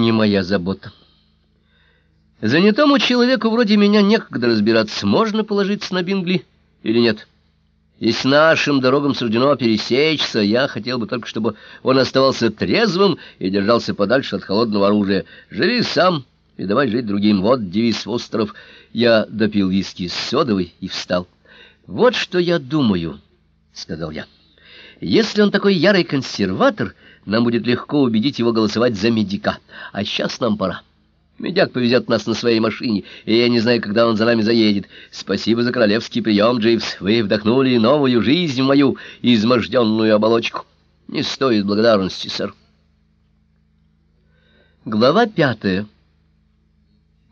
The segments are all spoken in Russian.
не моя забота. Занятому человеку вроде меня некогда разбираться, можно положиться на Бингли или нет. Если нашим дорогам суждено пересечься, я хотел бы только, чтобы он оставался трезвым и держался подальше от холодного оружия. Живи сам и давай жить другим. Вот девиз Фостеров. Я допил виски с содовой и встал. «Вот что я думаю», — сказал я. «Если он такой ярый консерватор, нам будет легко убедить его голосовать за медика. А сейчас нам пора». Медяк повезет нас на своей машине, и я не знаю, когда он за нами заедет. Спасибо за королевский прием, Дживс. Вы вдохнули новую жизнь в мою изможденную оболочку. Не стоит благодарности, сэр. Глава пятая.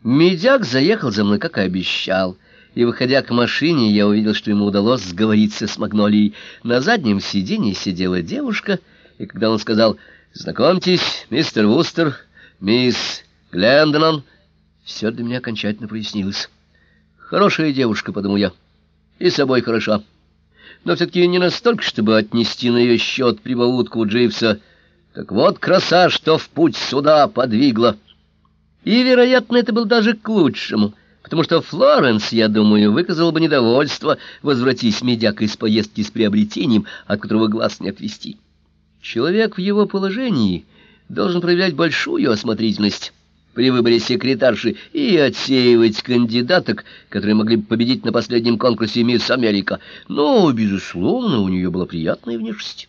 Медяк заехал за мной, как и обещал. И, выходя к машине, я увидел, что ему удалось сговориться с Магнолией. На заднем сиденье сидела девушка, и когда он сказал «Знакомьтесь, мистер Вустер, мисс...» Глендонон, все для меня окончательно прояснилось. Хорошая девушка, подумал я, и собой хороша. Но все-таки не настолько, чтобы отнести на ее счет прибаутку Дживса. Так вот краса, что в путь сюда подвигла. И, вероятно, это было даже к лучшему, потому что Флоренс, я думаю, выказал бы недовольство, возвратись медяк из поездки с приобретением, от которого глаз не отвести. Человек в его положении должен проявлять большую осмотрительность при выборе секретарши и отсеивать кандидаток, которые могли бы победить на последнем конкурсе «Мисс Америка». Но, безусловно, у нее была приятная внешность.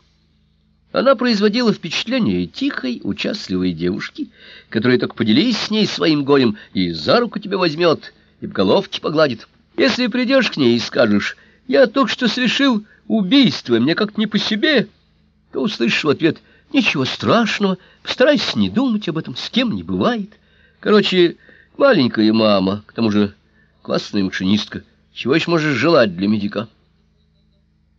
Она производила впечатление тихой, участливой девушки, которая только поделись с ней своим горем и за руку тебя возьмет, и в головке погладит. Если придешь к ней и скажешь «Я только что совершил убийство, мне как-то не по себе», то услышишь в ответ «Ничего страшного, постарайся не думать об этом, с кем не бывает». Короче, маленькая мама, к тому же классная машинистка. Чего еще можешь желать для медика?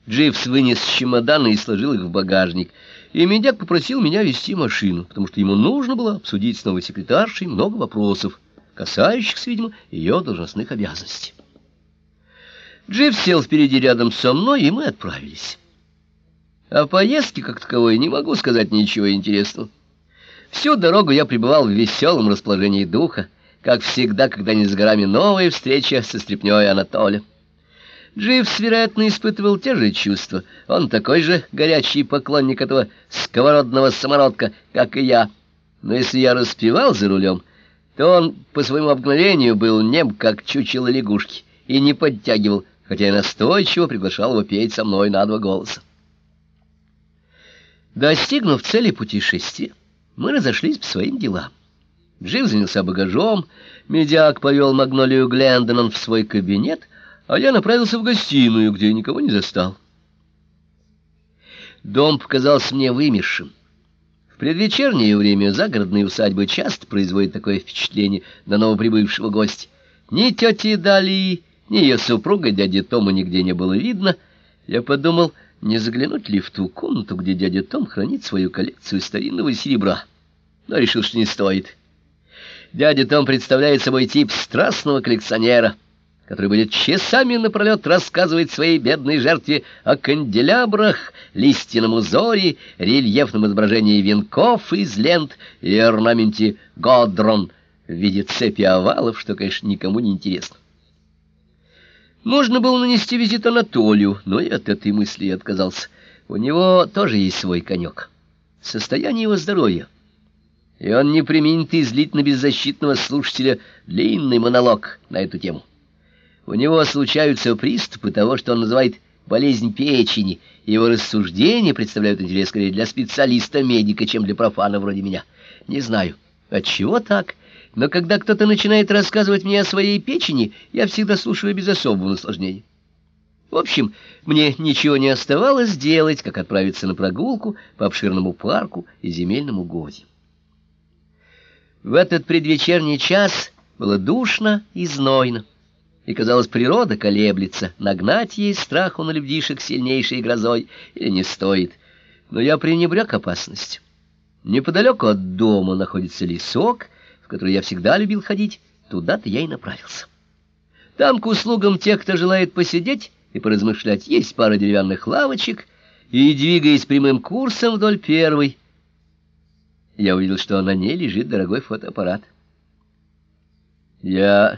Дживс вынес чемоданы и сложил их в багажник. И медяк попросил меня вести машину, потому что ему нужно было обсудить с новой секретаршей много вопросов, касающихся, видимо, ее должностных обязанностей. Дживс сел впереди рядом со мной, и мы отправились. О поездке, как таковой, не могу сказать ничего интересного. Всю дорогу я пребывал в веселом расположении духа, как всегда, когда не с горами новая встреча со стряпнёй Анатолия. Дживс, вероятно, испытывал те же чувства. Он такой же горячий поклонник этого сковородного самородка, как и я. Но если я распевал за рулем, то он по своему обыкновению был нем, как чучело лягушки, и не подтягивал, хотя я настойчиво приглашал его петь со мной на два голоса. Достигнув цели путешествия, мы разошлись по своим делам. Джим занялся багажом, медиак повел Магнолию Глендонон в свой кабинет, а я направился в гостиную, где никого не застал. Дом показался мне вымершим. В предвечернее время загородные усадьбы часто производят такое впечатление на новоприбывшего гостя. Ни тети Дали, ни ее супруга дяди Тома нигде не было видно. Я подумал, не заглянуть ли в ту комнату, где дядя Том хранит свою коллекцию старинного серебра. Но решил, что не стоит. Дядя Том представляет собой тип страстного коллекционера, который будет часами напролет рассказывать своей бедной жертве о канделябрах, листьяном узоре, рельефном изображении венков из лент и орнаменте годрон в виде цепи овалов, что, конечно, никому не интересно. Можно было нанести визит Анатолию, но и от этой мысли я отказался. У него тоже есть свой конек. Состояние его здоровья. И он не применит излить на беззащитного слушателя длинный монолог на эту тему. У него случаются приступы того, что он называет болезнь печени, его рассуждения представляют интерес скорее для специалиста-медика, чем для профана вроде меня. Не знаю, от чего так, но когда кто-то начинает рассказывать мне о своей печени, я всегда слушаю без особого наслаждения. В общем, мне ничего не оставалось делать, как отправиться на прогулку по обширному парку и земельному угодью. В этот предвечерний час было душно и знойно, и, казалось, природа колеблется, нагнать ей страху на людишек сильнейшей грозой или не стоит. Но я пренебрег опасность. Неподалеку от дома находится лесок, который я всегда любил ходить, туда-то я и направился. Там к услугам тех, кто желает посидеть и поразмышлять, есть пара деревянных лавочек, и, двигаясь прямым курсом вдоль первой, Я увидел, что на ней лежит дорогой фотоаппарат. Я